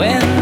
when